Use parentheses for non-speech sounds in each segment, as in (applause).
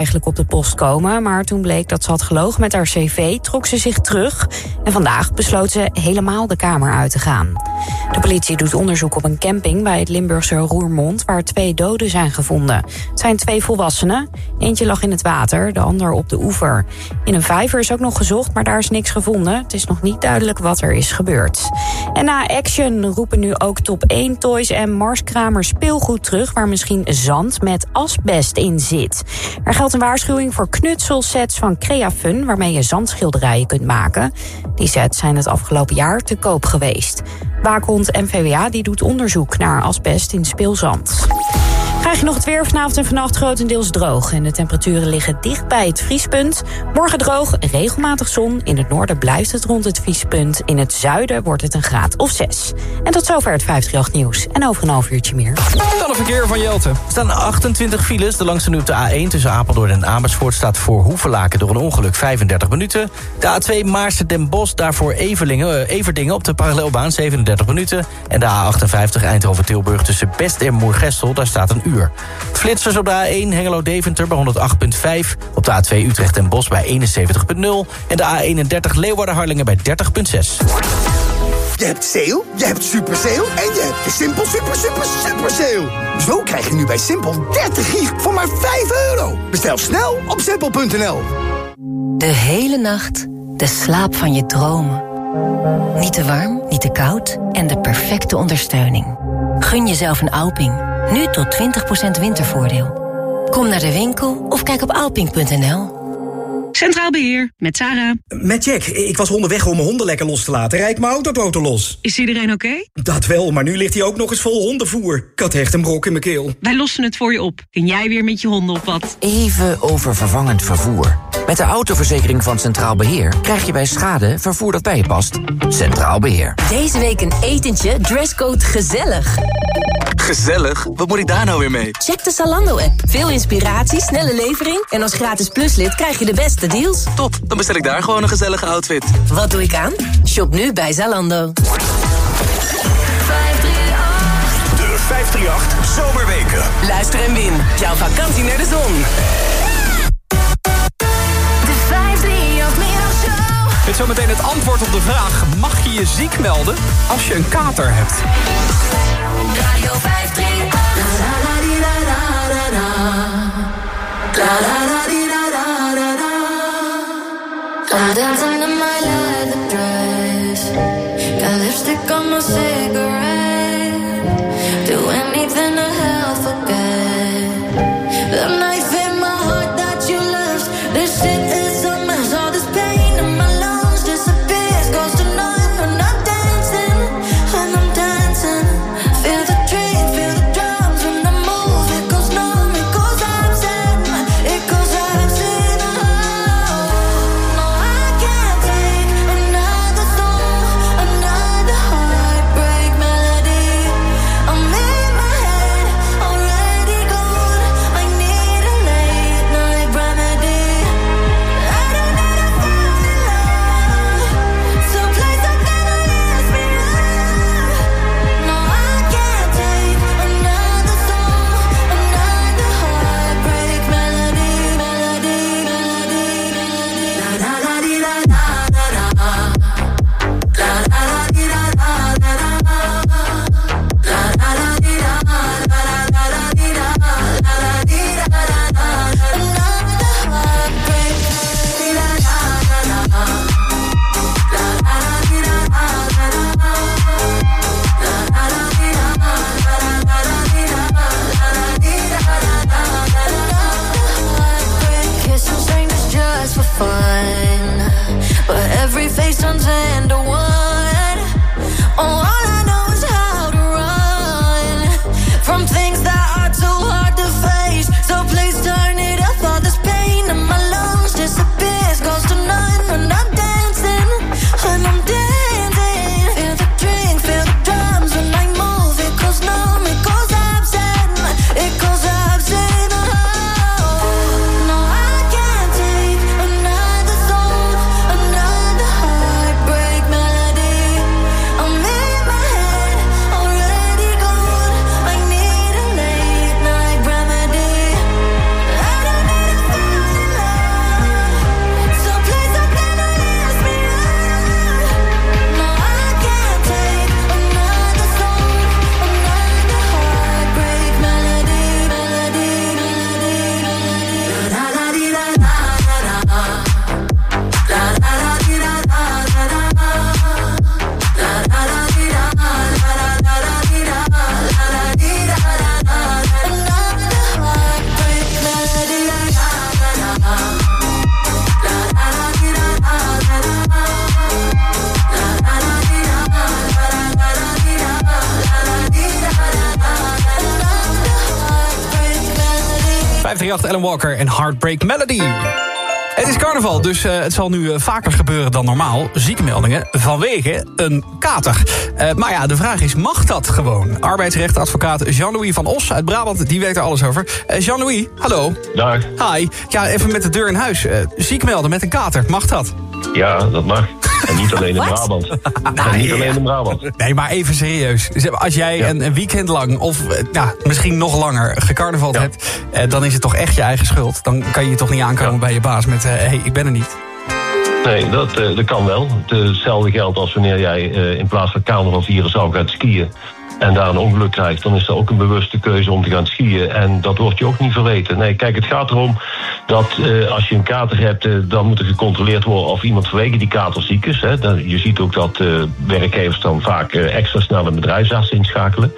eigenlijk op de post komen, maar toen bleek dat ze had gelogen met haar cv, trok ze zich terug en vandaag besloot ze helemaal de kamer uit te gaan. De politie doet onderzoek op een camping bij het Limburgse Roermond, waar twee doden zijn gevonden. Het zijn twee volwassenen, eentje lag in het water, de ander op de oever. In een vijver is ook nog gezocht, maar daar is niks gevonden. Het is nog niet duidelijk wat er is gebeurd. En na Action roepen nu ook Top 1 Toys en Marskramer speelgoed terug, waar misschien zand met asbest in zit. Er geldt een waarschuwing voor knutselsets van Creafun... waarmee je zandschilderijen kunt maken. Die sets zijn het afgelopen jaar te koop geweest. Waakhond MVWA die doet onderzoek naar asbest in speelzand. Krijg je nog het weer vanavond en vannacht grotendeels droog. En de temperaturen liggen dicht bij het vriespunt. Morgen droog, regelmatig zon. In het noorden blijft het rond het vriespunt. In het zuiden wordt het een graad of zes. En tot zover het 538 nieuws. En over een half uurtje meer. Dan een verkeer van Jelte. Er staan 28 files. De langste nu op de A1 tussen Apeldoorn en Amersfoort... staat voor Hoevelaken door een ongeluk 35 minuten. De A2 Maarsen den Bosch, daarvoor Everlingen, uh, Everdingen op de parallelbaan 37 minuten. En de A58 Eindhoven-Tilburg tussen Best en Moergestel... daar staat een uur uur. Flitsers op de A1 Hengelo-Deventer bij 108.5. Op de A2 Utrecht en Bos bij 71.0. En de A31 Leeuwarden-Harlingen bij 30.6. Je hebt sale, je hebt super sale en je hebt de Simpel super super super sale. Zo krijg je nu bij Simpel 30 gig voor maar 5 euro. Bestel snel op simpel.nl. De hele nacht de slaap van je dromen. Niet te warm, niet te koud en de perfecte ondersteuning. Gun jezelf een Alping. Nu tot 20% wintervoordeel. Kom naar de winkel of kijk op alping.nl. Centraal Beheer, met Sarah. Met Jack. Ik was onderweg om mijn honden lekker los te laten. Rijd mijn autoboten los. Is iedereen oké? Dat wel, maar nu ligt hij ook nog eens vol hondenvoer. Ik had echt een brok in mijn keel. Wij lossen het voor je op. Kun jij weer met je honden op wat? Even over vervangend vervoer. Met de autoverzekering van Centraal Beheer... krijg je bij schade vervoer dat bij je past. Centraal Beheer. Deze week een etentje, dresscode gezellig. Gezellig? Wat moet ik daar nou weer mee? Check de Zalando-app. Veel inspiratie, snelle levering... en als gratis pluslid krijg je de beste deals. Top, dan bestel ik daar gewoon een gezellige outfit. Wat doe ik aan? Shop nu bij Zalando. De 538 Zomerweken. Luister en win. Jouw vakantie naar de zon. De 538 is zometeen het antwoord op de vraag... mag je je ziek melden als je een kater hebt? Radio 538. I'm dancing in my leather dress. Got lipstick on my cigarette. ...538 Ellen Walker en Heartbreak Melody. Het is carnaval, dus eh, het zal nu eh, vaker gebeuren dan normaal. Ziekmeldingen vanwege een kater. Eh, maar ja, de vraag is, mag dat gewoon? Arbeidsrechtadvocaat Jean-Louis van Os uit Brabant, die weet er alles over. Jean-Louis, hallo. Dag. Hi. Ja, even met de deur in huis. Eh, ziek melden met een kater, mag dat? Ja, dat mag. En niet alleen in? Brabant. (laughs) en niet alleen in Brabant. Nee, maar even serieus. Als jij een, een weekend lang, of eh, ja, misschien nog langer, gecarnavald hebt... eh, dan is het toch echt je eigen schuld. Dan kan je toch niet aankomen bij je baas met... hé, hey, ik ben er niet. Nee, dat, eh, dat kan wel. Hetzelfde geldt als wanneer jij eh, in plaats van carnaval vieren zou gaan skiën. En daar een ongeluk krijgt, dan is dat ook een bewuste keuze om te gaan skiën. En dat wordt je ook niet verweten. Nee, kijk, het gaat erom dat eh, als je een kater hebt, eh, dan moet er gecontroleerd worden of iemand vanwege die kater ziek is. Hè. Dan, je ziet ook dat eh, werkgevers dan vaak extra snel een bedrijfsarts inschakelen.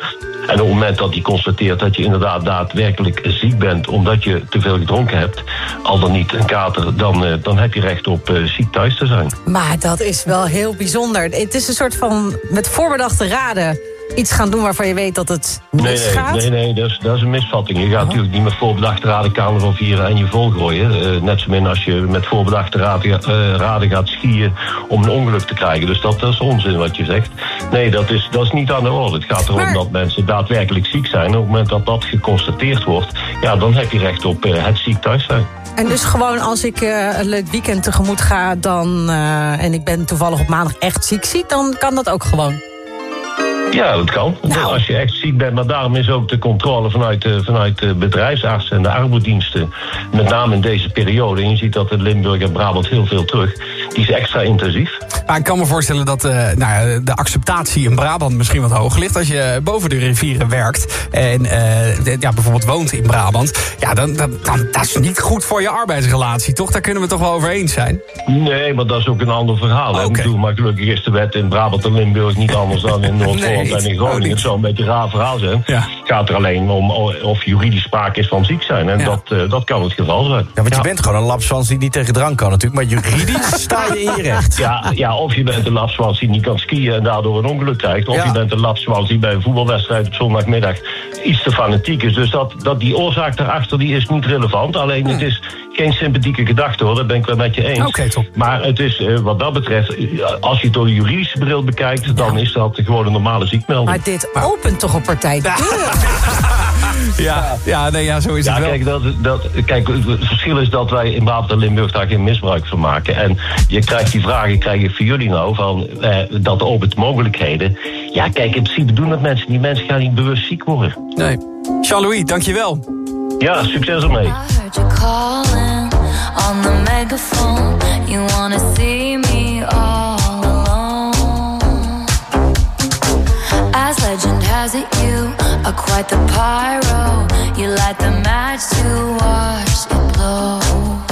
En op het moment dat die constateert dat je inderdaad daadwerkelijk ziek bent omdat je te veel gedronken hebt, al dan niet een kater, dan, dan heb je recht op ziek thuis te zijn. Maar dat is wel heel bijzonder. Het is een soort van met voorbedachte raden iets gaan doen waarvan je weet dat het Nee, misgaat. nee, nee, nee dat, is, dat is een misvatting. Je gaat natuurlijk niet met voorbedachte raden carnaval vieren en je volgooien. Eh, net zo min als je met voorbedachte raden, eh, raden gaat skiën om een ongeluk te krijgen. Dus dat, dat is onzin wat je zegt. Nee, dat is, dat is niet aan de orde. Het gaat erom dat mensen daadwerkelijk ziek zijn. Op het moment dat dat geconstateerd wordt, ja, dan heb je recht op eh, het ziek thuis zijn. En dus gewoon als ik een leuk weekend tegemoet ga... Dan, en ik ben toevallig op maandag echt ziek ziek... dan kan dat ook gewoon. Ja, dat kan. Als je echt ziek bent, maar daarom is ook de controle vanuit de, vanuit de bedrijfsartsen en de arbeidsdiensten, met name in deze periode, en je ziet dat in Limburg en Brabant heel veel terug, die is extra intensief. Maar ik kan me voorstellen dat eh, nou ja, de acceptatie in Brabant misschien wat hoog ligt. Als je boven de rivieren werkt en eh, de- ja, bijvoorbeeld woont in Brabant. Ja, dan, dan, dan, dat is niet goed voor je arbeidsrelatie, toch? Daar kunnen we het toch wel over eens zijn? Nee, maar dat is ook een ander verhaal. Ik bedoel, maar gelukkig is de wet in Brabant en Limburg niet anders dan in (laughs) Noord-Holland Nee, en in Groningen. Het zou een beetje een raar verhaal zijn. Het gaat er alleen om of juridisch sprake is van ziek zijn. En dat, eh, dat kan het geval zijn. Ja, want je bent gewoon een lapswans die niet tegen drank kan natuurlijk. Maar juridisch (laughs) sta je in je recht. Ja, ja, of je bent een lapswans die niet kan skiën en daardoor een ongeluk krijgt. Of Ja. je bent een lapswans die bij een voetbalwedstrijd op zondagmiddag iets te fanatiek is. Dus dat, dat die oorzaak daarachter die is niet relevant. Alleen het is geen sympathieke gedachte hoor, dat ben ik wel met je eens. Maar het is, eh, wat dat betreft, eh, als je het door de juridische bril bekijkt, dan is dat gewoon een normale ziekmelding. Maar dit opent toch een partij. (laughs) Ja, ja, nee, ja zo is Ja, het wel. kijk, dat, dat, kijk, het verschil is dat wij in Brabant en Limburg daar geen misbruik van maken. En je krijgt die vragen, krijg je jullie nou, van eh, dat opent mogelijkheden. Ja, kijk, in principe doen dat mensen. Die mensen gaan niet bewust ziek worden. Nee. Jean-Louis, dankjewel. Ja, succes ermee. heard you calling on the megaphone. You wanna see me all alone. As legend has it, you are quite the pyro. You light the match to watch it blow.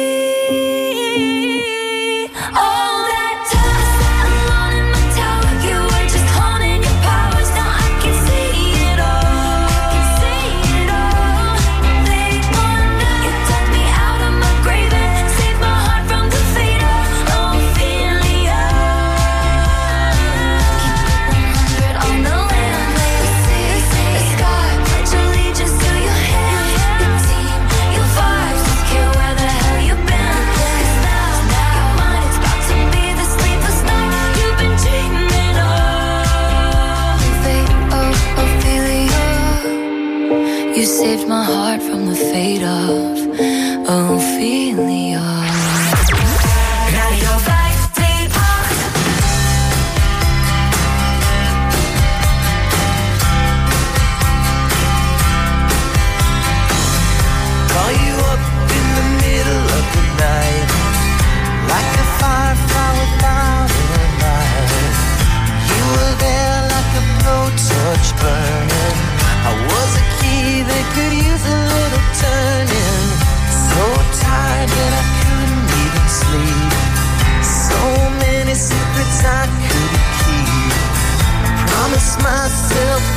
saved my heart from the fate of myself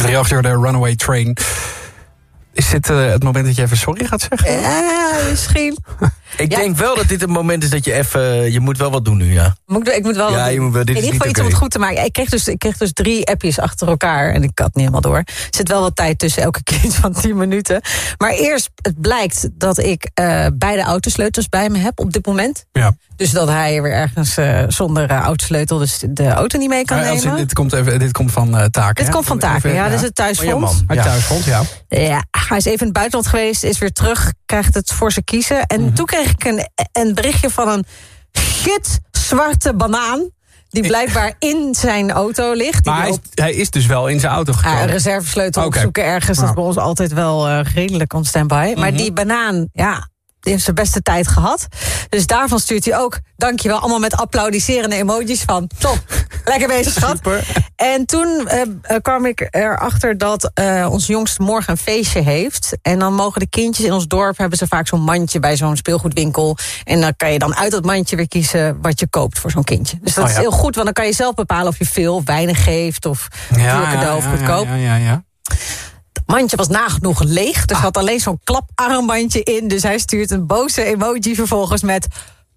538 de Runaway Train. Is dit eh, het moment dat je even sorry gaat zeggen? Ja, misschien. (laughs) Ik denk wel dat dit het moment is dat je even... Je moet wel wat doen nu, ja. Moet ik, moet wel Ja, je moet wel- dit In ieder geval iets om het goed te maken. Ik kreeg, dus, ik kreeg dus drie appjes achter elkaar. En ik had niet helemaal door. Er zit wel wat tijd tussen elke (laughs) keer van 10 minuten. Maar eerst, het blijkt dat ik eh, beide autosleutels bij me heb op dit moment. Ja. Dus dat hij weer ergens eh, zonder eh, autosleutel dus de auto niet mee kan als- nemen. dit, komt even, dit komt van eh taken. Dit hè? komt van taken, Even- ja. Dit is het thuisfonds. Uit thuisfonds, ja. Ja, hij is even in het buitenland geweest, is weer terug, krijgt het voor zijn kiezen. En Mhm. toen kreeg ik een, een berichtje van een gitzwarte banaan... die blijkbaar in zijn auto ligt. Die Maar hij hij is, hij is dus wel in zijn auto gekomen. een reservesleutel Oké. opzoeken ergens. Dat Ja. is bij ons altijd wel eh, redelijk on standby. Maar Mhm. die banaan, ja... Die heeft zijn beste tijd gehad. Dus daarvan stuurt hij ook, dankjewel, allemaal met applaudisserende emojis van... Top, (laughs) lekker bezig, schat. En toen eh, eh, kwam ik erachter dat eh onze jongste morgen een feestje heeft. En dan mogen de kindjes in ons dorp, hebben ze vaak zo'n mandje bij zo'n speelgoedwinkel. En dan kan je dan uit dat mandje weer kiezen wat je koopt voor zo'n kindje. Dus dat Oh, is ja. heel goed, want dan kan je zelf bepalen of je veel of weinig geeft. Of duur cadeau of ja, goedkoop. Ja, ja, ja. Mandje was nagenoeg leeg. Er zat alleen zo'n klaparmbandje in. Dus hij stuurt een boze emoji vervolgens met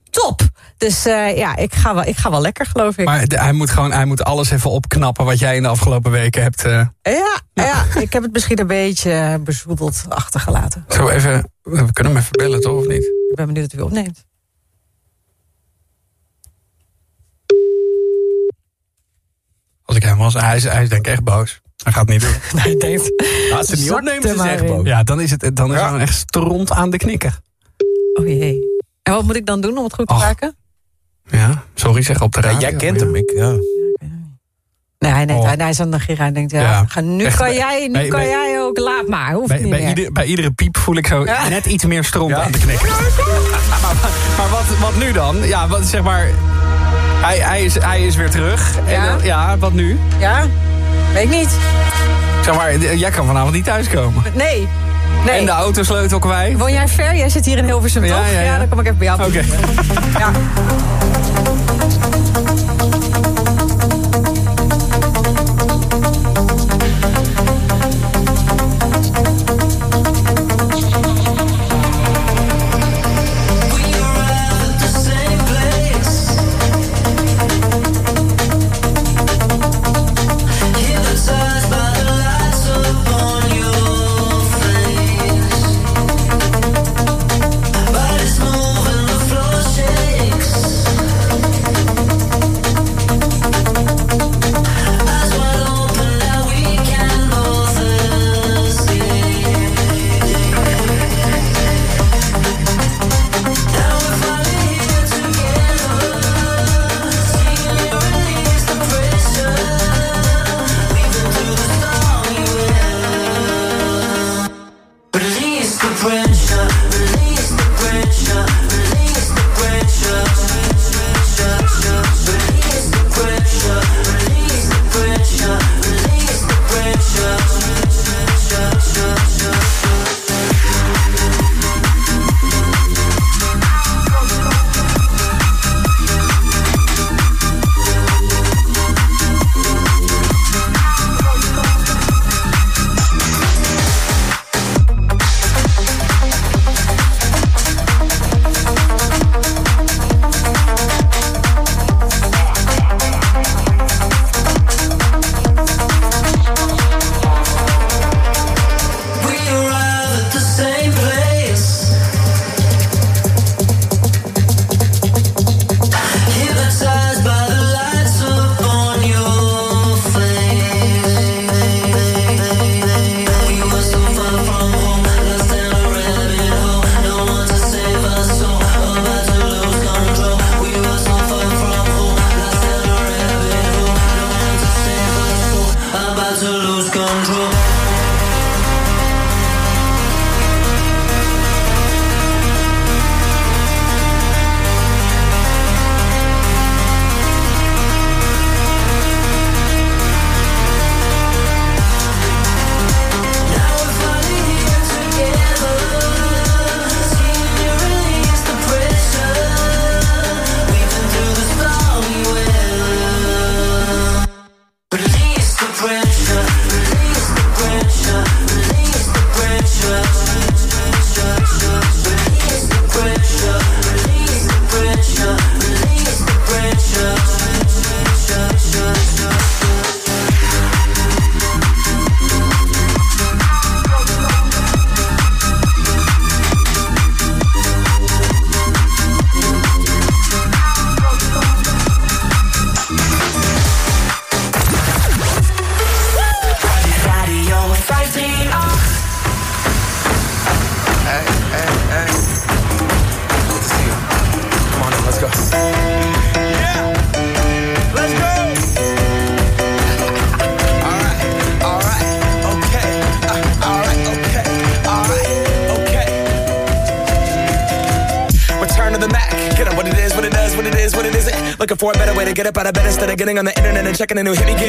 top. Dus eh, ja, ik ga, wel, ik ga wel lekker, geloof ik. Maar de- hij moet gewoon hij moet alles even opknappen wat jij in de afgelopen weken hebt. eh, Ja, ja, ik heb het misschien een beetje eh, bezoedeld achtergelaten. zo even, we kunnen hem even bellen, toch? Of niet? Ik ben benieuwd of u opneemt. Als ik hem was, hij is, hij is denk ik echt boos. Hij gaat het niet doen. Hij denkt... Als ze niet Zak opnemen, is ze. Ja, dan is het, dan is hij echt stront aan de knikker. Oh jee. En wat moet ik dan doen om het goed te Och. maken? Ja, sorry zeg op de Ja, radio. jij kent hem, ik. Ja. Nee, hij, denkt, Oh. hij, hij is aan de gira. Hij denkt, ja, Ja. ga- nu, Echt, kan, bij- jij, nu bij- kan bij- jij ook, laat maar, hoeft Bij, niet bij, meer. ieder, bij iedere piep voel ik zo Ja. net iets meer stront Ja. aan de knikker. (laughs) maar maar wat, wat nu dan? Ja, wat, zeg maar... Hij, hij, is, hij is weer terug. En Ja. dan- ja, wat nu? Ja? Weet ik niet. Zeg maar, jij kan vanavond niet thuiskomen. Nee. nee. En de autosleutel kwijt. Woon jij ver? Jij zit hier in Hilversum, Ja, toch? ja, ja. dan kom ik even bij jou. Oké. Ja. Getting on the internet and checking a new hit me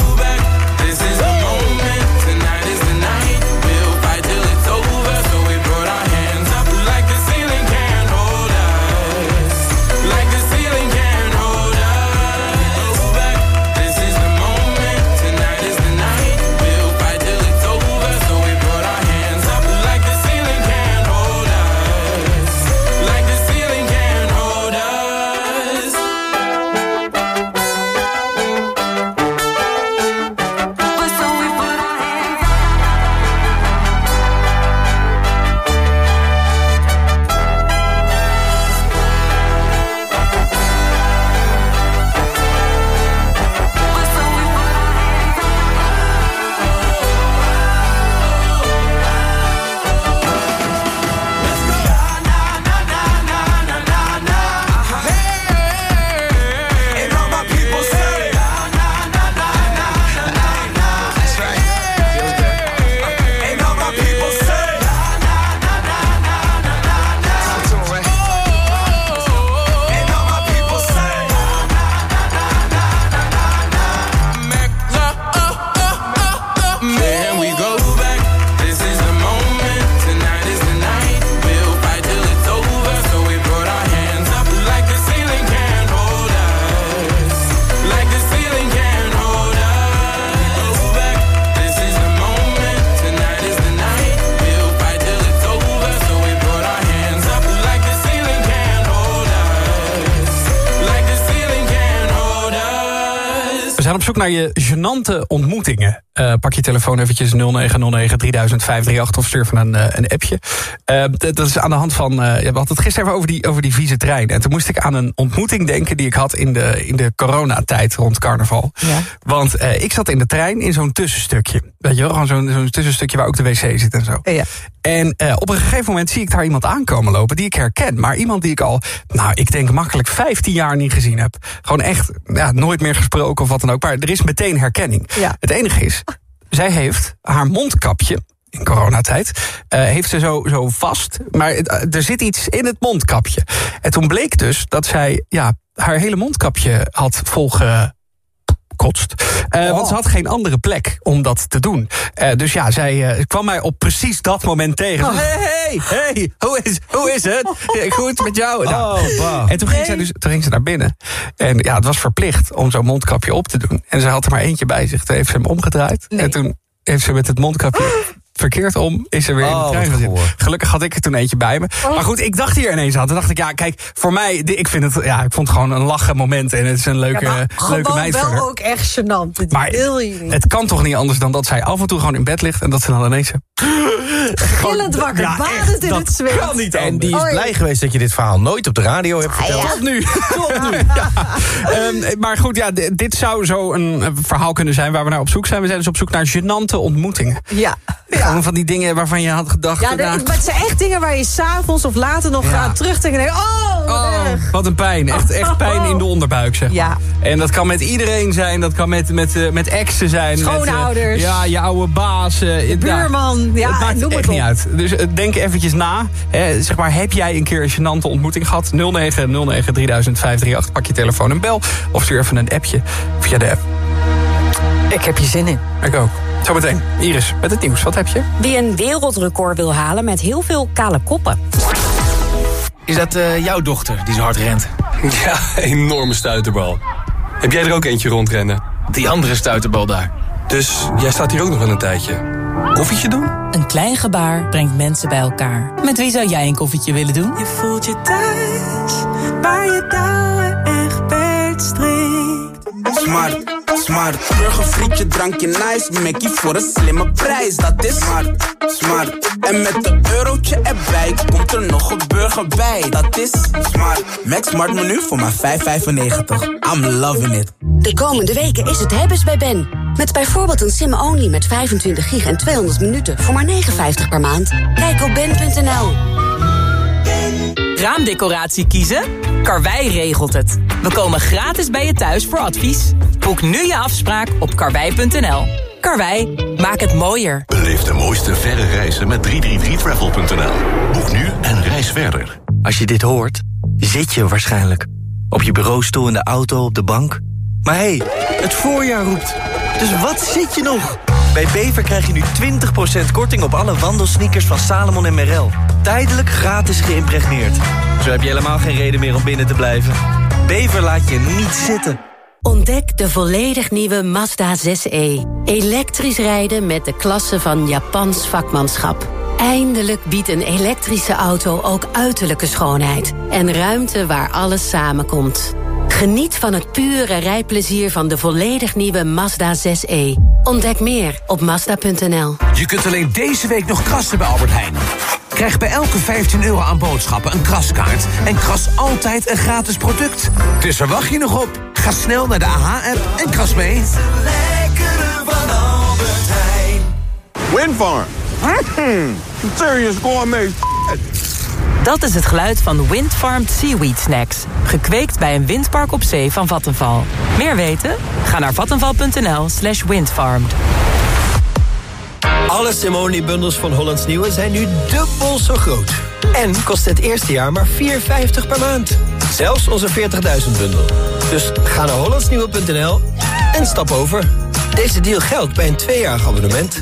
naar je gênante ontmoetingen. Eh, pak je telefoon eventjes 0909 3538 of surf een, eh, een appje. Eh, dat is aan de hand van... we hadden het gisteren even over die, over die vieze trein. En toen moest ik aan een ontmoeting denken... die ik had in de, in de coronatijd rond carnaval. Want eh, ik zat in de trein in zo'n tussenstukje. Weet je wel, gewoon zo'n zo'n tussenstukje waar ook de wc zit en zo. Ja. En eh, op een gegeven moment zie ik daar iemand aankomen lopen die ik herken. Maar iemand die ik al, nou, ik denk makkelijk 15 jaar niet gezien heb. Gewoon echt, ja, nooit meer gesproken of wat dan ook. Maar er is meteen herkenning. Ja. Het enige is, zij heeft haar mondkapje in coronatijd, eh, heeft ze zo, zo vast. Maar eh, er zit iets in het mondkapje. En toen bleek dus dat zij ja, haar hele mondkapje had volge kotst. Eh, Want ze had geen andere plek om dat te doen. Eh, dus ja, zij eh, kwam mij op precies dat moment tegen. Hey, hey, hey, hoe is, hoe is het? (laughs) Goed met jou? Nou, En toen ging, zij dus, toen ging ze naar binnen. En ja, het was verplicht om zo'n mondkapje op te doen. En ze had er maar eentje bij zich. Toen heeft ze hem omgedraaid. En toen heeft ze met het mondkapje (laughs) verkeerd om is er weer in de Oh, trein goor. Gelukkig had ik er toen eentje bij me. Maar goed, ik dacht hier ineens aan. Toen dacht ik, ja, kijk, voor mij, ik vind het, ja, ik vond het gewoon een lachen moment. En het is een leuke, Ja, maar leuke meid wel verder. ook echt gênant. Dit Maar wil je niet. het kan toch niet anders dan dat zij af en toe gewoon in bed ligt... en dat ze dan ineens... Gillend wakker, Ja, badend in dat het zweet. kan niet En die is Hoi. blij geweest dat je dit verhaal nooit op de radio hebt verteld. Tot nu, (laughs) tot nu. Ja. (laughs) Ehm, maar goed, ja, dit zou zo een eh, verhaal kunnen zijn waar we naar op zoek zijn. We zijn dus op zoek naar gênante ontmoetingen. Ja. Gewoon van die dingen waarvan je had gedacht... Ja, nou, de- maar het zijn echt dingen waar je s'avonds of later nog gaat terugdenken. en denkt, Oh, wat een pijn. Echt, echt pijn in de onderbuik, zeg maar. En dat kan met iedereen zijn. Dat kan met, met, eh, met exen zijn. met, eh, Schoonouders. ja, je oude baas. eh, buurman. Ja, het maakt noem het echt niet uit. Dus denk eventjes na. Hè, zeg maar, heb jij een keer een gênante ontmoeting gehad? 09 09 3000 538. Pak je telefoon en bel. Of stuur even een appje via de app. Ik heb je zin in. Ik ook. Zometeen. Iris, met het nieuws. Wat heb je? Wie een wereldrecord wil halen met heel veel kale koppen. Is dat eh, jouw dochter die zo hard rent? Ja, enorme stuiterbal. Heb jij er ook eentje rondrennen? Die andere stuiterbal daar. Dus jij staat hier ook nog wel een tijdje. Koffietje doen? Een klein gebaar brengt mensen bij elkaar. Met wie zou jij een koffietje willen doen? Je voelt je thuis, waar je echt Smart, smart. Burgerfrietje, drankje nice. Mackie voor een slimme prijs, dat is smart, smart. En met een eurotje erbij komt er nog een burger bij, dat is smart. Max Smart menu voor maar 5,95. I'm loving it. De komende weken is het hebben's bij Ben. Met bijvoorbeeld een sim-only met 25 gig en 200 minuten voor maar 59 per maand. Kijk op ben.nl. Raamdecoratie kiezen? Karwei regelt het. We komen gratis bij je thuis voor advies. Boek nu je afspraak op karwei.nl. Karwei, maak het mooier. Beleef de mooiste verre reizen met 333travel.nl. Boek nu en reis verder. Als je dit hoort, zit je waarschijnlijk. Op je bureaustoel, in de auto, op de bank. Maar hé, hey, het voorjaar roept. Dus wat zit je nog? Bij Bever krijg je nu 20% korting op alle wandelsneakers van Salomon en Merrell. Tijdelijk gratis geïmpregneerd. Zo heb je helemaal geen reden meer om binnen te blijven. Bever laat je niet zitten. Ontdek de volledig nieuwe Mazda 6e. Elektrisch rijden met de klasse van Japans vakmanschap. Eindelijk biedt een elektrische auto ook uiterlijke schoonheid. En ruimte waar alles samenkomt. Geniet van het pure rijplezier van de volledig nieuwe Mazda 6e. Ontdek meer op Mazda.nl. Je kunt alleen deze week nog krassen bij Albert Heijn. Krijg bij elke 15 euro aan boodschappen een kraskaart... en kras altijd een gratis product. Dus waar wacht je nog op? Ga snel naar de AH-app en kras mee. Lekkere van Albert Heijn. Windfarm. Mm, serious gourmet. Dat is het geluid van Windfarmed Seaweed Snacks. Gekweekt bij een windpark op zee van Vattenval. Meer weten? Ga naar vattenval.nl slash windfarmed. Alle Simone-bundels van Hollands Nieuwe zijn nu dubbel zo groot. En kost het eerste jaar maar 4,50 per maand. Zelfs onze 40.000-bundel. Dus ga naar hollandsnieuwe.nl en stap over. Deze deal geldt bij een tweejarig abonnement.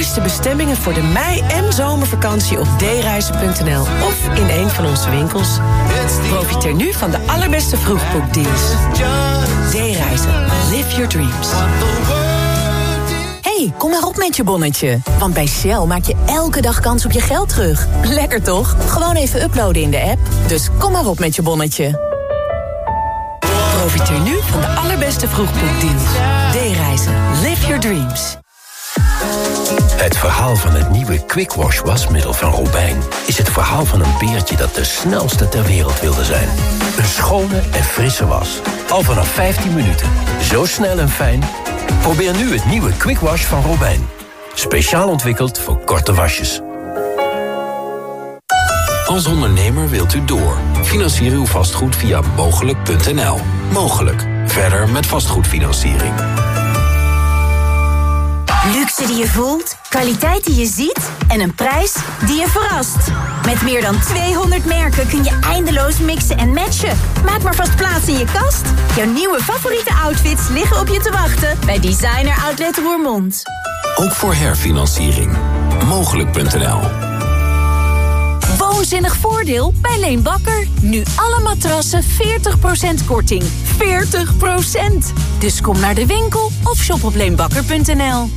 Mooiste bestemmingen voor de mei- en zomervakantie op dereizen.nl of in een van onze winkels. Profiteer nu van de allerbeste vroegboekdeals. D-reizen. Live your dreams. hey, kom maar op met je bonnetje. Want bij Shell maak je elke dag kans op je geld terug. Lekker toch? Gewoon even uploaden in de app. Dus kom maar op met je bonnetje. Profiteer nu van de allerbeste vroegboekdeals. D-reizen. Live your dreams. Het verhaal van het nieuwe Quick Wash wasmiddel van Robijn... is het verhaal van een beertje dat de snelste ter wereld wilde zijn. Een schone en frisse was. Al vanaf 15 minuten. Zo snel en fijn. Probeer nu het nieuwe Quick Wash van Robijn. Speciaal ontwikkeld voor korte wasjes. Als ondernemer wilt u door. Financier uw vastgoed via mogelijk.nl. Mogelijk. Verder met vastgoedfinanciering. Die je voelt, kwaliteit die je ziet en een prijs die je verrast. Met meer dan 200 merken kun je eindeloos mixen en matchen. Maak maar vast plaats in je kast. Jouw nieuwe favoriete outfits liggen op je te wachten bij Designer Outlet Roermond. Ook voor herfinanciering. Mogelijk.nl Woonzinnig voordeel bij Leen Bakker. Nu alle matrassen 40% korting. 40%! Dus kom naar de winkel of shop op leenbakker.nl.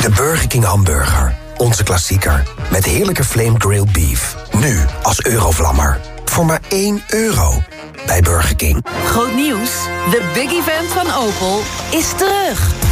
De Burger King hamburger. Onze klassieker. Met heerlijke flame grilled beef. Nu als eurovlammer. Voor maar 1 euro. Bij Burger King. Groot nieuws. De big event van Opel is terug.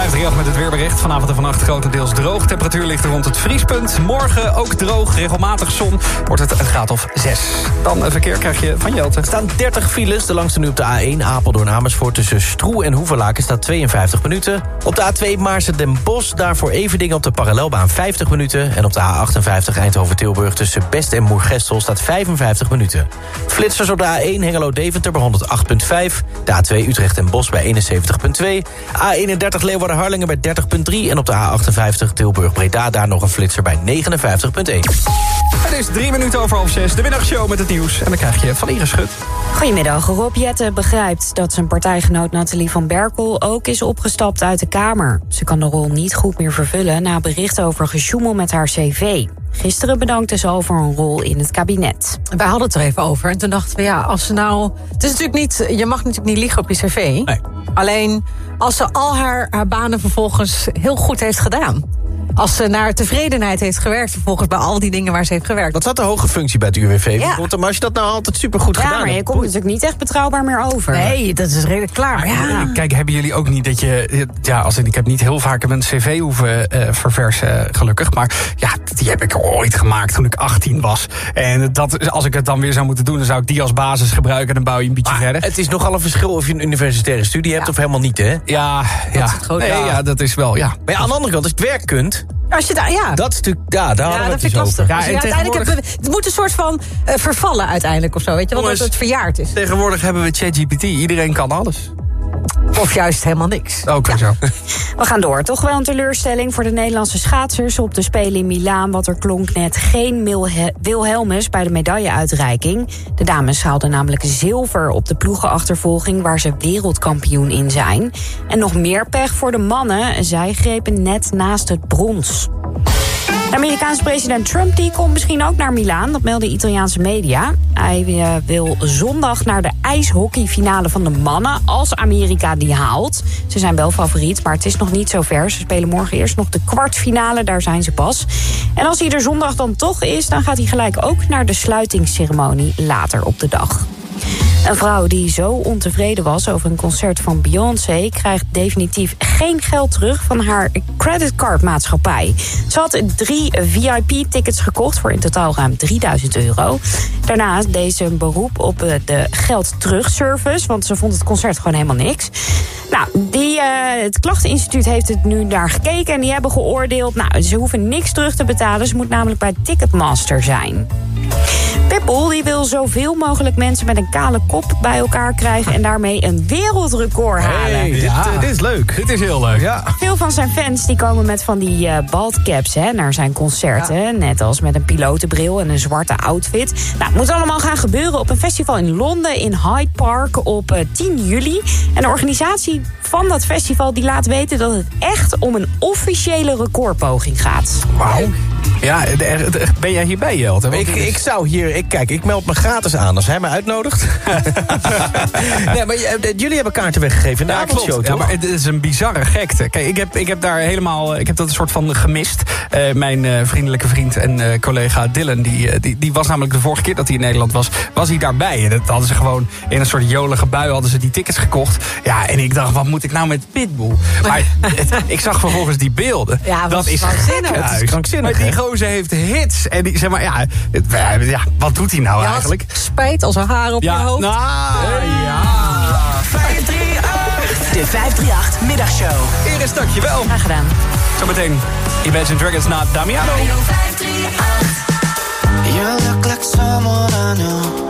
538 met het weerbericht. Vanavond en vannacht grotendeels droog. Temperatuur ligt rond het vriespunt. Morgen ook droog, regelmatig zon. Wordt het een graad of 6. Dan een verkeer krijg je van Jelte. Er staan 30 files. De langste nu op de A1 Apeldoorn-Amersfoort... tussen Stroe en Hoevelaken staat 52 minuten. Op de A2 Maarsen-Den Bosch. Daarvoor Everdingen op de parallelbaan 50 minuten. En op de A58 Eindhoven-Tilburg tussen Best en Moergestel... staat 55 minuten. Flitsers op de A1 Hengelo-Deventer bij 108.5. De A2 Utrecht en Bos bij 71.2. A31 Leeuwarden-Harlingen bij 30.3. En op de A58 Tilburg-Breda daar nog een flitser bij 59.1. Het is drie minuten over half zes. De middagshow met het nieuws. En dan krijg je van Iris Schut. Goedemiddag. Rob Jette begrijpt dat zijn partijgenoot Nathalie van Berkel ook is opgestapt uit de Kamer. Ze kan de rol niet goed meer vervullen na berichten over gesjoemel met haar cv. Gisteren bedankte ze al voor een rol in het kabinet. Wij hadden het er even over. En toen dachten we, ja, als ze nou... Het is natuurlijk niet... Je mag natuurlijk niet liegen op je cv. Nee. Alleen als ze al haar, haar banen vervolgens heel goed heeft gedaan. Als ze naar tevredenheid heeft gewerkt... vervolgens bij al die dingen waar ze heeft gewerkt. Dat zat de hoge functie bij het UWV. Ja. Maar als je dat nou altijd supergoed Ja, gedaan maar je hebt... komt natuurlijk niet echt betrouwbaar meer over. Nee, dat is redelijk klaar. Maar Ja. Kijk, hebben jullie ook niet dat je... Ja, als in, ik heb niet heel vaak mijn cv hoeven eh, verversen, gelukkig. Maar ja, die heb ik ooit gemaakt toen ik 18 was. En dat, als ik het dan weer zou moeten doen... dan zou ik die als basis gebruiken en dan bouw je een beetje verder. Het is nogal een verschil of je een universitaire studie hebt of helemaal niet, hè? Ja, ja. grote- Nee, ja. ja, dat is wel, ja. Maar ja, aan de andere kant, als je het werk kunt... Als je daar, ja. Dat is natuurlijk... Ja, daar ja, hadden we dat het vind ik dus lastig. en uiteindelijk tegenwoordig- heb, het moet een soort van eh, vervallen uiteindelijk of zo. Weet je, want het verjaard is. Tegenwoordig hebben we ChatGPT. Iedereen kan alles. Of juist helemaal niks. Oké, zo. (laughs) We gaan door. Toch wel een teleurstelling voor de Nederlandse schaatsers op de Spelen in Milaan. Want er klonk net geen Wilhelmus bij de medailleuitreiking. De dames haalden namelijk zilver op de ploegenachtervolging... waar ze wereldkampioen in zijn. En nog meer pech voor de mannen. Zij grepen net naast het brons. De Amerikaanse president Trump die komt misschien ook naar Milaan. Dat melden Italiaanse media. Hij eh, wil zondag naar de ijshockeyfinale van de mannen... als Amerika die haalt. Ze zijn wel favoriet, maar het is nog niet zo ver. Ze spelen morgen eerst nog de kwartfinale, daar zijn ze pas. En als hij er zondag dan toch is... dan gaat hij gelijk ook naar de sluitingsceremonie later op de dag. Een vrouw die zo ontevreden was over een concert van Beyoncé... krijgt definitief geen geld terug van haar creditcardmaatschappij. Ze had drie VIP-tickets gekocht voor in totaal ruim 3000 euro. Daarna deed ze een beroep op eh, de geld-terugservice... want ze vond het concert gewoon helemaal niks. Nou, die, eh, het klachteninstituut heeft het nu naar gekeken... en die hebben geoordeeld... nou, ze hoeven niks terug te betalen. Ze moet namelijk bij Ticketmaster zijn. Pitbull die wil zoveel mogelijk mensen met een kale kop bij elkaar krijgen... en daarmee een wereldrecord halen. Hey, dit, Ja. eh, dit is leuk. Dit is heel leuk. Ja. Veel van zijn fans die komen met van die eh baldcaps hè, naar zijn concerten. Net als met een pilotenbril en een zwarte outfit. Nou, het moet allemaal gaan gebeuren op een festival in Londen in Hyde Park op eh, 10 juli. En de organisatie van dat festival die laat weten dat het echt om een officiële recordpoging gaat. Wauw. Ja, ben jij hierbij, Jelte? Ik, ik zou hier... Ik, kijk, ik meld me gratis aan als hij me uitnodigt. (laughs) nee, maar je- jullie hebben kaarten weggegeven in de Ja, avondshow, klopt. Ja, maar het is een bizarre gekte. Kijk, ik heb, ik heb daar helemaal, ik heb dat een soort van gemist. Eh, mijn eh, vriendelijke vriend en eh, collega Dylan, die, eh, die, die was namelijk de vorige keer dat hij in Nederland was, was hij daarbij. En dat hadden ze gewoon in een soort jolige bui hadden ze die tickets gekocht. Ja, en ik dacht, wat moet moet ik nou met Pitbull? (laughs) Maar ik zag vervolgens die beelden. Ja, dat is krankzinnig. Dat is krankzinnig. Maar die gozer heeft hits. En die, zeg maar, ja, eh, wat doet hij nou eigenlijk? Spijt als een haar op je hoofd. Nou, ah. ja. 538. De 538 Middagshow. Iris, wel. Graag gedaan. Zometeen Imagine Dragons na Damiano. 538. You look like someone I know.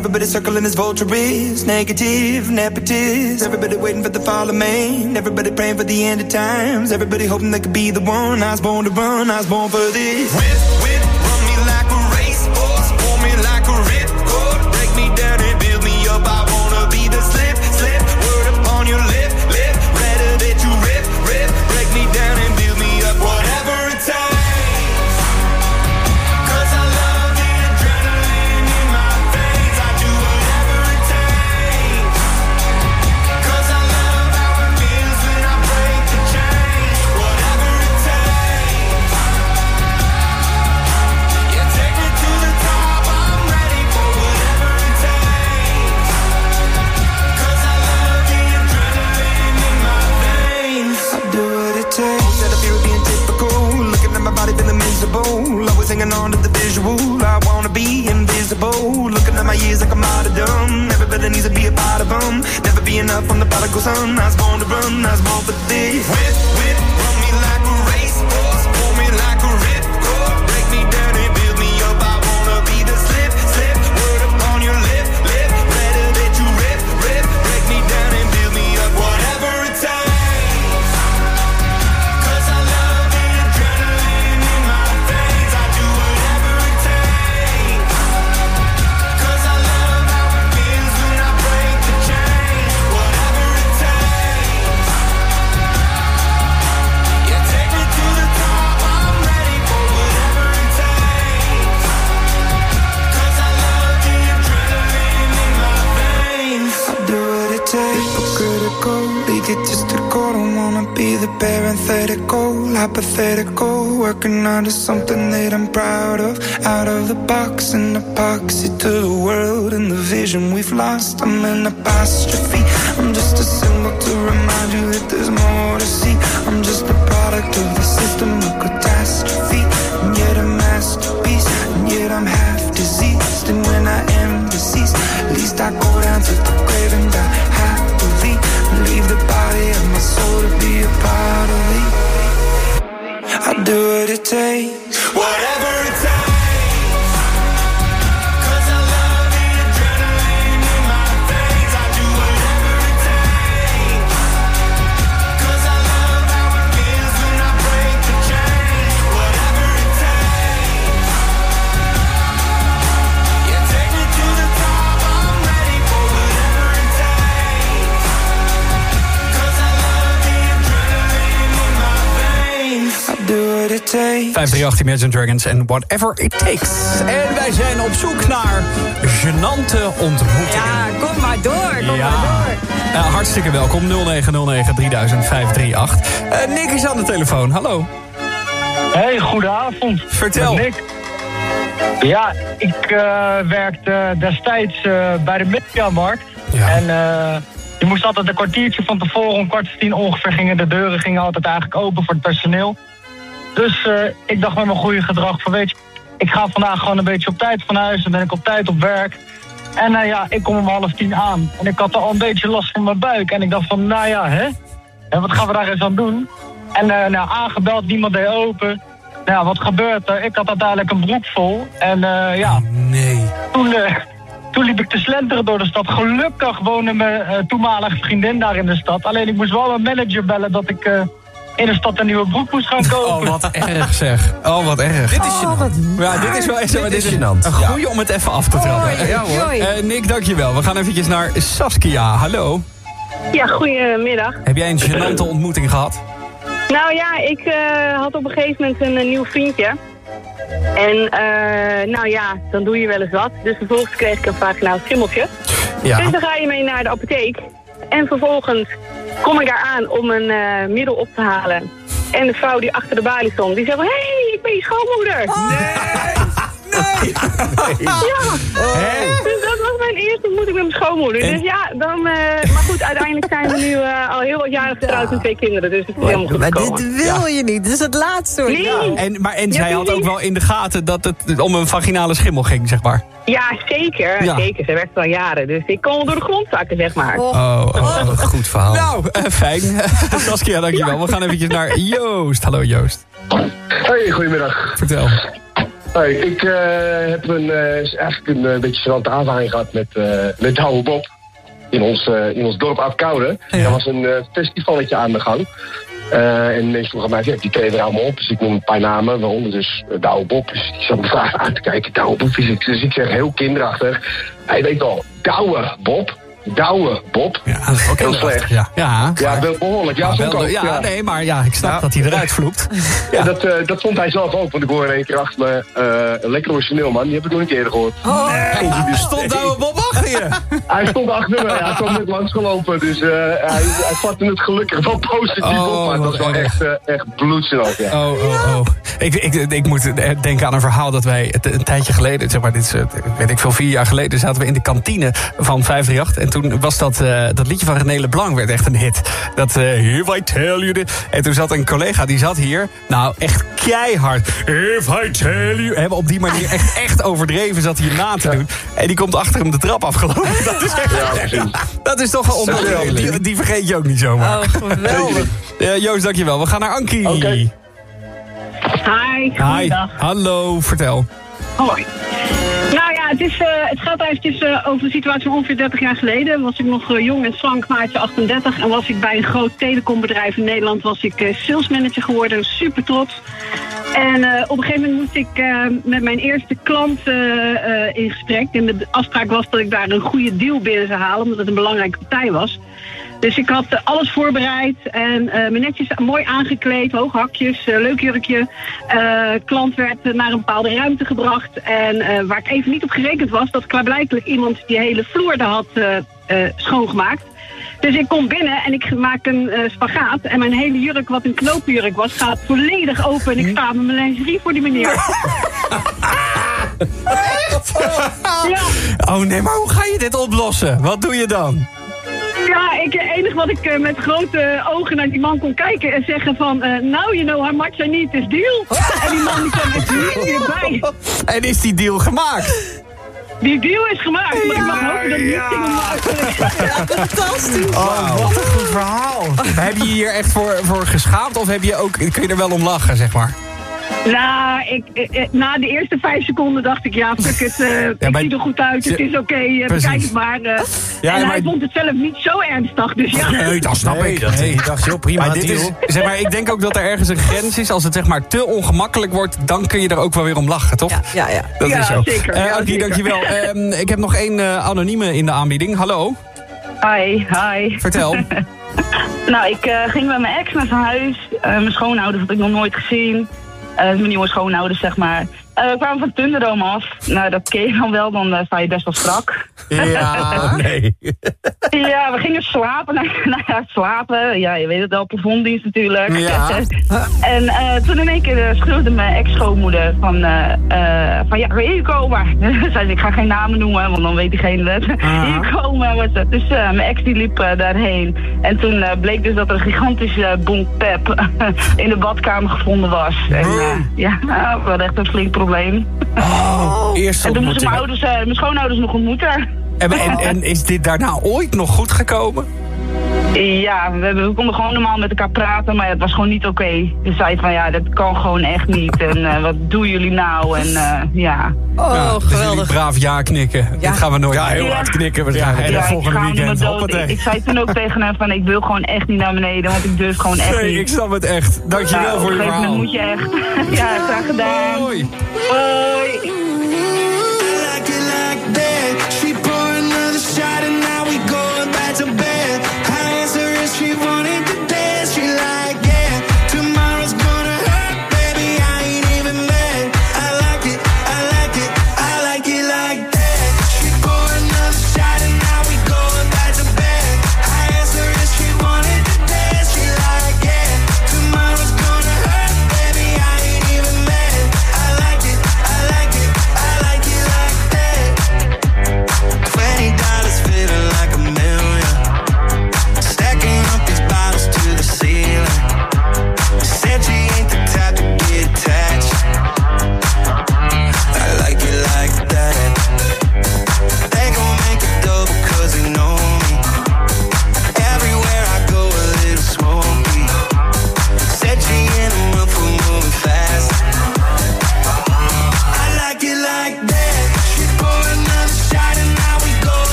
Everybody circling as vultures, negative, nepotist. Everybody waiting for the fall of man. Everybody praying for the end of times. Everybody hoping they could be the one. I was born to run, I was born for this. Working on to something 538 Imagine Dragons en Whatever It Takes. En wij zijn op zoek naar genante ontmoetingen. Ja, kom maar door, kom Ja. maar door. Eh, hartstikke welkom, 0909 3000 538. Eh, Nick is aan de telefoon, hallo. Hey, goedenavond. Vertel. Met Nick. Ja, ik eh, werkte destijds eh, bij de Mediamarkt. En eh, je moest altijd een kwartiertje van tevoren, om kwart voor tien ongeveer, gingen de deuren gingen altijd eigenlijk open voor het personeel. Dus eh, ik dacht met mijn goede gedrag van weet je, ik ga vandaag gewoon een beetje op tijd van huis. Dan ben ik op tijd op werk. En nou ja, ik kom om half tien aan. En ik had al een beetje last van mijn buik. En ik dacht van, nou ja, hè? En wat gaan we daar eens aan doen? En eh, nou, aangebeld, niemand deed open. Nou, ja, wat gebeurt er? Ik had uiteindelijk een broek vol. En ja, nee. toen, toen liep ik te slenteren door de stad. Gelukkig woonde mijn toenmalige vriendin daar in de stad. Alleen ik moest wel mijn manager bellen dat ik in de stad een nieuwe broek moest gaan kopen. Oh, wat erg zeg. Oh, wat erg. Dit is gênant. Ja, dit is wel Dit dit is is gênant. Een goeie om het even af te trappen. Oei, Ja, hoor. Eh, Nick, dankjewel. We gaan eventjes naar Saskia. Hallo. Ja, goedemiddag. Heb jij een gênante ontmoeting gehad? Nou ja, ik eh, had op een gegeven moment een, eh, nieuw vriendje. En eh, nou ja, dan doe je wel eens wat. Dus vervolgens kreeg ik een vaginaal schimmeltje. Ja. Dus dan ga je mee naar de apotheek. En vervolgens kom ik daar aan om een eh, middel op te halen. En de vrouw die achter de balie stond, die zei van... Hé, hey, ik ben je schoonmoeder. Ja, dus dat was mijn eerste ontmoeting met mijn schoonmoeder. En- Dus ja, dan... eh, maar goed, uiteindelijk zijn we nu eh, al heel wat jaren getrouwd en twee kinderen. Dus het is helemaal goed Maar gekomen. dit wil je niet, dit is het laatste. hoor. Nee. En, maar, en Ja, zij had ook wel in de gaten dat het om een vaginale schimmel ging, zeg maar. Ja, zeker. Ja. Zeker. Ze werkt al jaren. Dus ik kon door de grond zakken, zeg maar. Oh, oh, wat een goed verhaal. Nou, eh, fijn. (laughs) Saskia, dankjewel. We gaan eventjes naar Joost. Hallo Joost. Hey, goedemiddag. Vertel. Hey, ik eh, heb een, eh, eigenlijk een eh, beetje verwante aanvaring gehad met, met Douwe Bob. In ons, in ons dorp Oud-Koude. Er was een festivalletje aan de gang. En mensen vroegen mij, ja, die treden er allemaal op. Dus ik noem een paar namen, waaronder dus Douwe Bob. Dus ik zat me vragen aan te kijken, Douwe Bob. Dus ik, dus ik zeg heel kinderachtig. Hij weet al, Douwe Bob. Douwe Bob. Ja, dat is ook heel slecht. Ja, ja, Ja, wel behoorlijk. Ja, Ja, vond ik wel, ook, ja, ja. nee, maar ja, ik snap dat hij eruit vloept. (laughs) Ja, dat, eh, dat vond hij zelf ook. Want ik hoor in één keer achter me eh, een lekker origineel man. Die heb ik nog niet eerder gehoord. Oh, nee, stond Douwe Bob achter je? (laughs) Hij stond achter me. Hij kwam net langs gelopen. Dus eh, hij, hij vatte het gelukkig wel positief Oh, op. Maar het was wel echt, echt. Ja. Oh, oh, oh. Ik, ik, ik moet denken aan een verhaal dat wij een tijdje geleden, zeg maar, dit is, weet ik veel, vier jaar geleden, zaten we in de kantine van 538. En toen was dat, eh, dat liedje van René Leblanc werd echt een hit. Dat, eh If I tell you this. En toen zat een collega, die zat hier, nou echt keihard. If I tell you. Hebben op die manier echt, (laughs) echt overdreven zat hier na te doen. En die komt achter hem de trap afgelopen. (laughs) Dat is, echt, dat is toch een onderdeel. Die, die vergeet je ook niet zomaar. Oh, geweldig. (laughs) Eh, Joost, dankjewel. We gaan naar Ankie. Hi, Hi, goeiedag. hallo, vertel. Hoi. Het, is, eh, het gaat eventjes eh, over de situatie van ongeveer 30 jaar geleden. Was ik nog eh, jong en slank, maatje 38. En was ik bij een groot telecombedrijf in Nederland. Was ik salesmanager geworden, super trots. En op een gegeven moment moest ik met mijn eerste klant in gesprek. En de afspraak was dat ik daar een goede deal binnen zou halen. Omdat het een belangrijke partij was. Dus ik had eh, alles voorbereid en eh, me netjes mooi aangekleed, hoge hakjes, eh, leuk jurkje. Klant werd naar een bepaalde ruimte gebracht. En waar ik even niet op gerekend was, dat klaarblijkelijk iemand die hele vloer daar had schoongemaakt. Dus ik kom binnen en ik maak een spagaat. En mijn hele jurk, wat een knoopjurk was, gaat volledig open. En ik sta met mijn lingerie voor die meneer. (laughs) ja. Oh nee, maar hoe ga je dit oplossen? Wat doe je dan? Ja, ik, het enige wat ik eh, met grote ogen naar die man kon kijken en zeggen van... eh nou, you know how much I need this deal. en die man die kwam niet meer bij. En is die deal gemaakt? Die deal is gemaakt, maar ik mag hopen dat het niet dingen maakt. Fantastisch. Oh, wat een goed verhaal. heb je je hier echt voor, voor geschaamd of heb je ook, kun je er wel om lachen, zeg maar? Nou, ik, eh, eh, na de eerste vijf seconden dacht ik, ja, fuck het, eh, ik maar- zie er goed uit, het is oké, eh, Precies. bekijk het maar. eh. Ja, en maar- hij vond het zelf niet zo ernstig, dus ja. Nee, dat snap Nee, ik. dat- ik dacht, joh, prima, Maar, dit is, zeg maar ik denk ook dat er ergens een grens is. Als het zeg maar te ongemakkelijk wordt, dan kun je er ook wel weer om lachen, toch? Ja, ja. ja. Dat Ja, is zo. zeker, Eh, ja, zeker. dankjewel. Ehm, ik heb nog één eh, anonieme in de aanbieding. Hallo, Hi, hi. vertel. (laughs) nou, ik eh, ging met mijn ex naar zijn huis. Eh, mijn schoonouders had ik nog nooit gezien. Eh, mijn nieuwe schoonouders, zeg maar. Eh, we kwamen van Thunderdome af. Nou, dat ken je dan wel, dan eh, sta je best wel strak. Ja, (laughs) nee. Ja, we gingen slapen. (laughs) Nou ja, slapen. Ja, je weet het wel, plafonddienst natuurlijk. Ja. (laughs) en eh, toen in één keer schreeuwde mijn ex-schoonmoeder van, van ja, wil je hier komen? Zei ze, ik ga geen namen noemen, want dan weet diegene het. Hier komen was het. Dus mijn ex die liep daarheen. En toen bleek dus dat er een gigantische bonk pep in de badkamer gevonden was. En ja, dat was echt een flink probleem. (laughs) Eerst en toen moesten mijn, ouders, eh, mijn schoonouders nog ontmoeten. En, en, en is dit daarna ooit nog goed gekomen? Ja, we, we konden gewoon normaal met elkaar praten, maar het was gewoon niet oké. Ze zei van ja, dat kan gewoon echt niet. En eh, wat doen jullie nou? En eh, ja. Oh, Ja, dus geweldig. braaf ja knikken. Dit gaan we nooit Ja, heel hard knikken ja, het ik volgende weekend. Ik, ik zei toen ook tegen hem van ik wil gewoon echt niet naar beneden, want ik durf gewoon echt Nee, ik niet. snap het echt. Dankjewel op voor je verhaal. moet je echt. (laughs) ja, graag gedaan. Hoi. Hoi.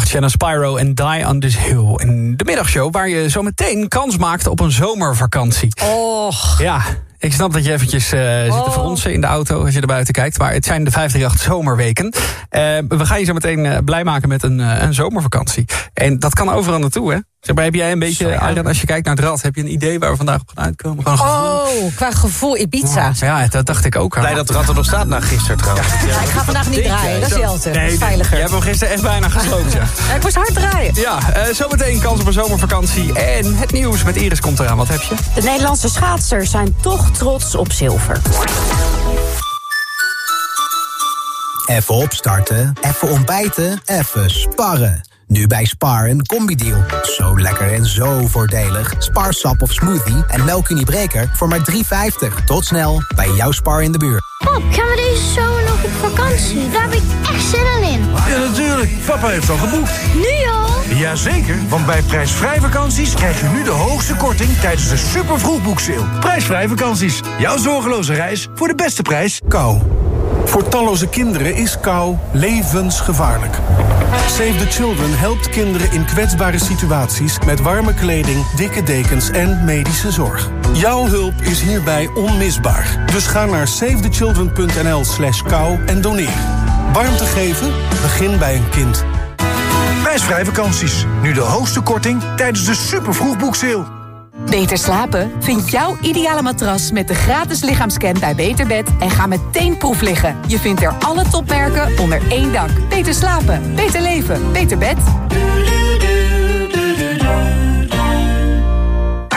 538 Channel Spyro en Die on This Hill. In de middagshow waar je zo meteen kans maakt op een zomervakantie. Och. Ja, ik snap dat je eventjes eh, zit te Oh. fronsen in de auto als je er buiten kijkt. Maar het zijn de 538 zomerweken. Eh, we gaan je zo meteen eh, blij maken met een, een zomervakantie. En dat kan overal naartoe, hè? Zeg maar, heb jij een beetje, Arjan, als je kijkt naar het rad... heb je een idee waar we vandaag op gaan uitkomen? Gevoel? Oh, qua gevoel Ibiza. Ja, dat dacht ik ook. Blij dat het rad er nog staat na gisteren trouwens. Ja, ik ga vandaag niet draaien, dat is Jelte. Dat is Nee, veiliger. Je hebt hem gisteren echt bijna gesloopt, ja. (laughs) Ja, ik moest hard draaien. Ja, eh, zometeen kans op een zomervakantie. En het nieuws met Iris komt eraan. Wat heb je? De Nederlandse schaatsers zijn toch trots op zilver. Even opstarten, even ontbijten, even sparren. Nu bij Spar een combi-deal. Zo lekker en zo voordelig. Spar sap of smoothie en melkuniebreker voor maar 3,50. Tot snel bij jouw Spar in de buurt. Pap, gaan we deze zomer nog op vakantie? Daar heb ik echt zin in. Ja, natuurlijk. Papa heeft al geboekt. Nu al? Jazeker, want bij prijsvrij vakanties krijg je nu de hoogste korting tijdens de super vroegboekseil. Prijsvrij vakanties. Jouw zorgeloze reis voor de beste prijs. Kou. Voor talloze kinderen is kou levensgevaarlijk. Save the Children helpt kinderen in kwetsbare situaties... met warme kleding, dikke dekens en medische zorg. Jouw hulp is hierbij onmisbaar. Dus ga naar savethechildren.nl slash kou en doneer. Warmte geven? Begin bij een kind. Prijsvrij vakanties. Nu de hoogste korting tijdens de super vroegboekseil. Beter slapen? Vind jouw ideale matras met de gratis lichaamscan bij Beterbed en ga meteen proef liggen. Je vindt er alle topmerken onder één dak. Beter slapen, beter leven, beter bed.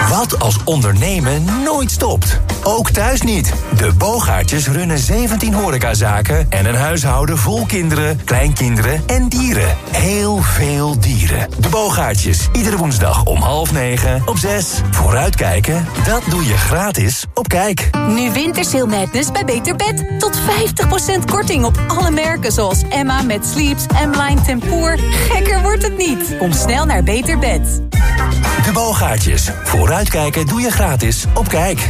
Wat als ondernemen nooit stopt? Ook thuis niet. De Boogaartjes runnen 17 horecazaken en een huishouden vol kinderen, kleinkinderen en dieren. Heel veel dieren. De Boogaartjes. Iedere woensdag om half negen op zes. Vooruitkijken, dat doe je gratis op Kijk. Nu Wintersail Madness bij Beter Bed. Tot 50% korting op alle merken zoals Emma met Sleeps, M-Line Tempoor. Gekker wordt het niet. Kom snel naar Beter Bed. De Boogaartjes. Vooruitkijken doe je gratis op Kijk.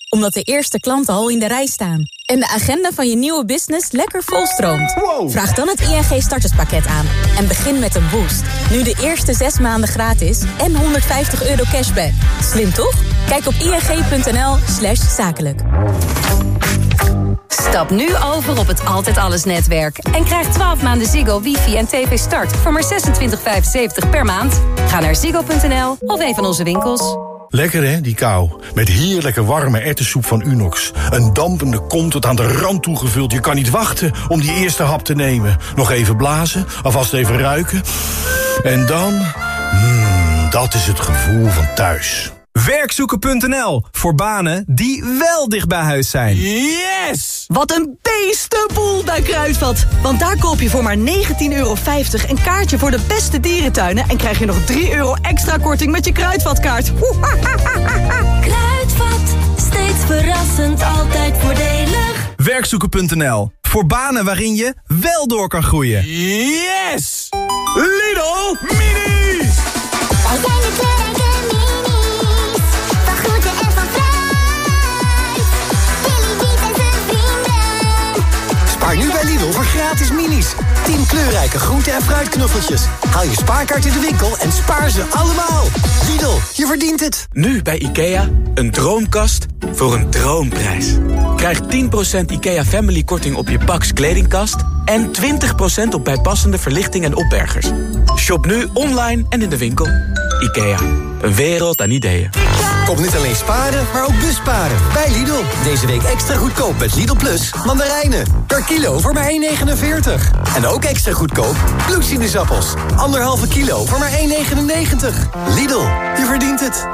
omdat de eerste klanten al in de rij staan... en de agenda van je nieuwe business lekker volstroomt... vraag dan het ING starterspakket aan en begin met een boost. Nu de eerste zes maanden gratis en 150 euro cashback. Slim toch? Kijk op ing.nl slash zakelijk. Stap nu over op het Altijd Alles netwerk. En krijg 12 maanden Ziggo, wifi en tv start voor maar 26,75 per maand. Ga naar ziggo.nl of een van onze winkels. Lekker hè, die kou. Met heerlijke warme erwtensoep van Unox. Een dampende kom tot aan de rand toegevuld. Je kan niet wachten om die eerste hap te nemen. Nog even blazen, alvast even ruiken. En dan... Mmm, dat is het gevoel van thuis. Werkzoeken.nl voor banen die wel dicht bij huis zijn. Yes! Wat een beestenboel bij Kruidvat. Want daar koop je voor maar 19,50 euro een kaartje voor de beste dierentuinen... en krijg je nog 3 euro extra korting met je Kruidvatkaart. Kruidvat, steeds verrassend, altijd voordelig. Werkzoeken.nl voor banen waarin je wel door kan groeien. Yes! Lidl Minis! Nu bij Lidl voor gratis minis. 10 kleurrijke groente- en fruitknuffeltjes. Haal je spaarkaart in de winkel en spaar ze allemaal. Lidl, je verdient het. Nu bij IKEA, een droomkast voor een droomprijs. Krijg 10% IKEA Family korting op je Pax kledingkast... en 20% op bijpassende verlichting en opbergers. Shop nu online en in de winkel. IKEA, een wereld aan ideeën. Kom niet alleen sparen, maar ook busparen. Bij Lidl. Deze week extra goedkoop met Lidl Plus mandarijnen. Per kilo voor maar 1,49. En ook extra goedkoop bloedsinusappels. Anderhalve kilo voor maar 1,99. Lidl, je verdient het.